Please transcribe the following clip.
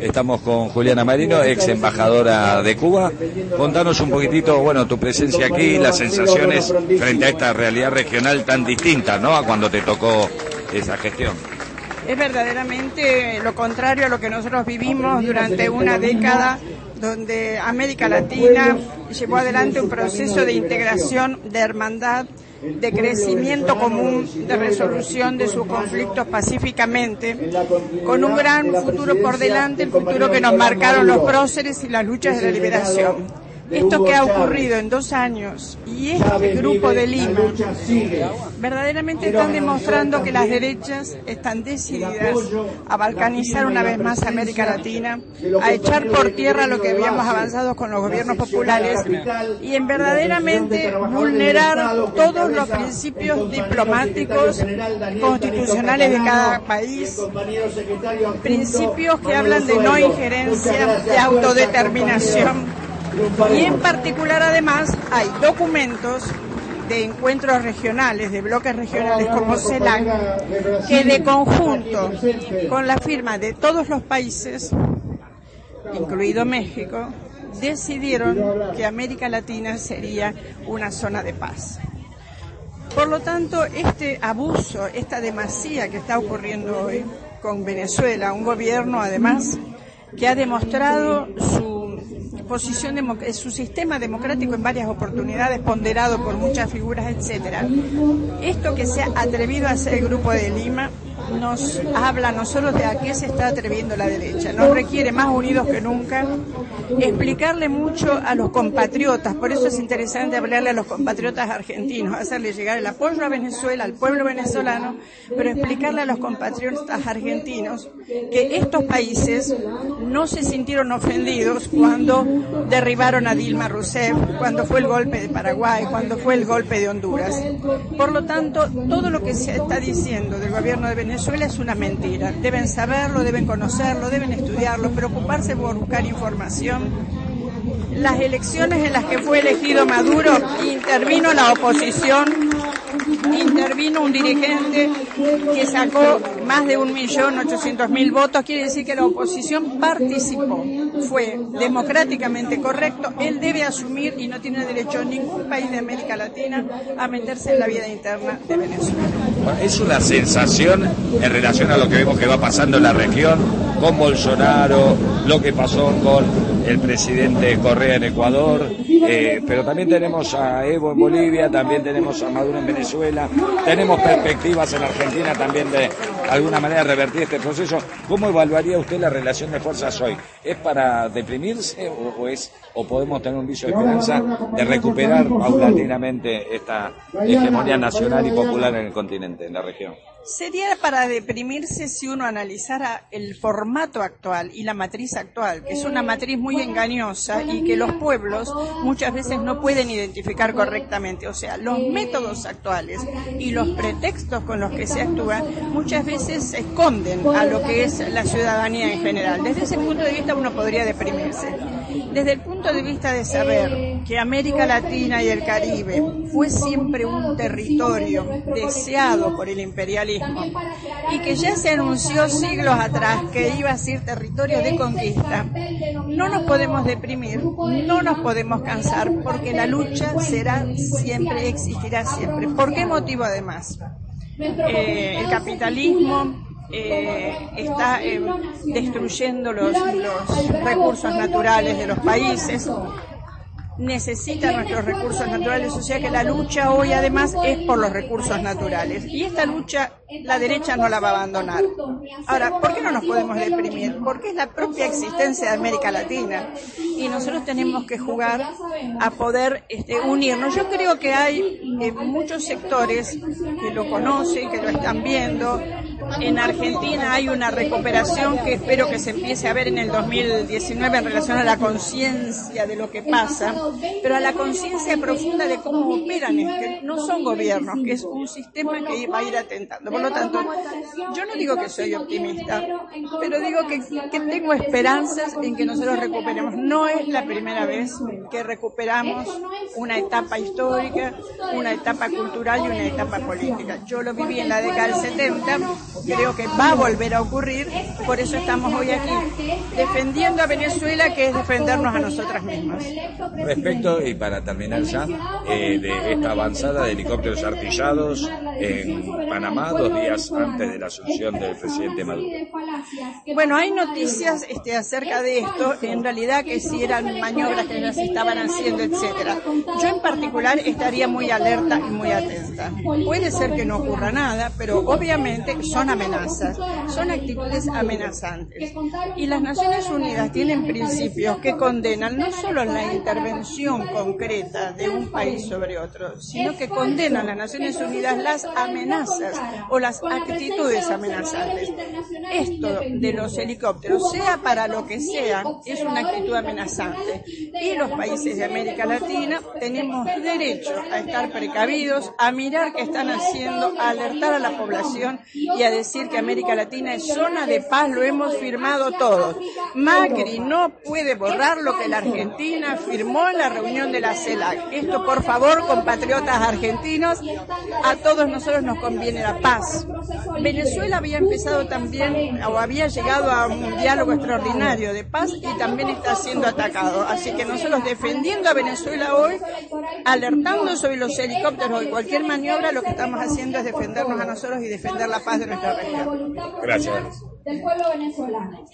Estamos con Juliana Marino, ex embajadora de Cuba. Contanos un poquitito, bueno, tu presencia aquí, las sensaciones frente a esta realidad regional tan distinta, ¿no? A cuando te tocó esa gestión. Es verdaderamente lo contrario a lo que nosotros vivimos durante una década donde América Latina llevó adelante un proceso de integración, de hermandad, de crecimiento común, de resolución de sus conflictos pacíficamente, con un gran futuro por delante, el futuro que nos marcaron los próceres y las luchas de la liberación esto que ha ocurrido en dos años y este grupo de Lima verdaderamente están demostrando que las derechas están decididas a balcanizar una vez más América Latina, a echar por tierra lo que habíamos avanzado con los gobiernos populares y en verdaderamente vulnerar todos los principios diplomáticos constitucionales de cada país, principios que hablan de no injerencia, de autodeterminación y en particular además hay documentos de encuentros regionales, de bloques regionales como CELAC, que de conjunto con la firma de todos los países, incluido México, decidieron que América Latina sería una zona de paz. Por lo tanto, este abuso, esta demasía que está ocurriendo hoy con Venezuela, un gobierno además que ha demostrado su posición su sistema democrático en varias oportunidades, ponderado por muchas figuras, etcétera. Esto que se ha atrevido a hacer el Grupo de Lima nos habla no solo de a qué se está atreviendo la derecha, nos requiere más unidos que nunca, explicarle mucho a los compatriotas, por eso es interesante hablarle a los compatriotas argentinos, hacerle llegar el apoyo a Venezuela, al pueblo venezolano, pero explicarle a los compatriotas argentinos que estos países no se sintieron ofendidos cuando derribaron a Dilma Rousseff, cuando fue el golpe de Paraguay, cuando fue el golpe de Honduras. Por lo tanto, todo lo que se está diciendo del gobierno de Venezuela Venezuela es una mentira. Deben saberlo, deben conocerlo, deben estudiarlo, preocuparse por buscar información. Las elecciones en las que fue elegido Maduro intervino la oposición intervino un dirigente que sacó más de un millón ochocientos mil votos, quiere decir que la oposición participó, fue democráticamente correcto, él debe asumir y no tiene derecho ningún país de América Latina a meterse en la vida interna de Venezuela. Es una sensación en relación a lo que vemos que va pasando en la región con Bolsonaro, lo que pasó con el presidente Correa en Ecuador, eh, pero también tenemos a Evo en Bolivia, también tenemos a Maduro en Venezuela, tenemos perspectivas en Argentina también de alguna manera revertir este proceso. ¿Cómo evaluaría usted la relación de fuerzas hoy? ¿Es para deprimirse o, es o podemos tener un viso de esperanza de recuperar paulatinamente esta hegemonía nacional y popular en el continente, en la región? Sería para deprimirse si uno analizara el formato actual y la matriz actual, que es una matriz muy engañosa y que los pueblos muchas veces no pueden identificar correctamente. O sea, los métodos actuales y los pretextos con los que se actúa muchas veces se esconden a lo que es la ciudadanía en general. Desde ese punto de vista uno podría deprimirse. Desde el punto de vista de saber que América Latina y el Caribe fue siempre un territorio deseado por el imperialismo y que ya se anunció siglos atrás que iba a ser territorio de conquista, no nos podemos deprimir, no nos podemos cansar porque la lucha será siempre, existirá siempre. ¿Por qué motivo además? Eh, el capitalismo eh, está eh, destruyendo los, recursos naturales de los países, necesita nuestros recursos naturales, o sea que la lucha hoy además es por los recursos naturales. Y esta lucha la derecha no la va a abandonar. Ahora, ¿por qué no nos podemos deprimir? Porque es la propia existencia de América Latina y nosotros tenemos que jugar a poder este, unirnos. Yo creo que hay eh, muchos sectores que lo conocen, que lo están viendo, en Argentina hay una recuperación que espero que se empiece a ver en el 2019 en relación a la conciencia de lo que pasa, pero a la conciencia profunda de cómo operan, que no son gobiernos, que es un sistema que va a ir atentando. Por lo tanto, yo no digo que soy optimista, pero digo que, que tengo esperanzas en que nosotros recuperemos. No es la primera vez que recuperamos una etapa histórica, una etapa cultural y una etapa política. Yo lo viví en la década del 70 creo que va a volver a ocurrir, por eso estamos hoy aquí, defendiendo a Venezuela, que es defendernos a nosotras mismas. Respecto, y para terminar ya, eh, de esta avanzada de helicópteros artillados en Panamá, dos días antes de la asunción del presidente Maduro. Bueno, hay noticias este, acerca de esto, en realidad que si eran maniobras que ya se estaban haciendo, etcétera. Yo en particular estaría muy alerta y muy atenta. Puede ser que no ocurra nada, pero obviamente son amenazas, son actitudes amenazantes. Y las Naciones Unidas tienen principios que condenan no solo la intervención concreta de un país sobre otro, sino que condenan las Naciones Unidas las amenazas o las actitudes amenazantes. Esto de los helicópteros, sea para lo que sea, es una actitud amenazante. Y los países de América Latina tenemos derecho a estar precavidos, a mirar qué están haciendo, a alertar a la población y a decir que América Latina es zona de paz, lo hemos firmado todos. Macri no puede borrar lo que la Argentina firmó en la reunión de la CELAC. Esto, por favor, compatriotas argentinos, a todos nosotros nos conviene la paz. Venezuela había empezado también, o había llegado a un diálogo extraordinario de paz y también está siendo atacado. Así que nosotros defendiendo a Venezuela hoy, alertando sobre los helicópteros y cualquier maniobra, lo que estamos haciendo es defendernos a nosotros y defender la paz de nuestra región. Gracias. Del pueblo venezolano.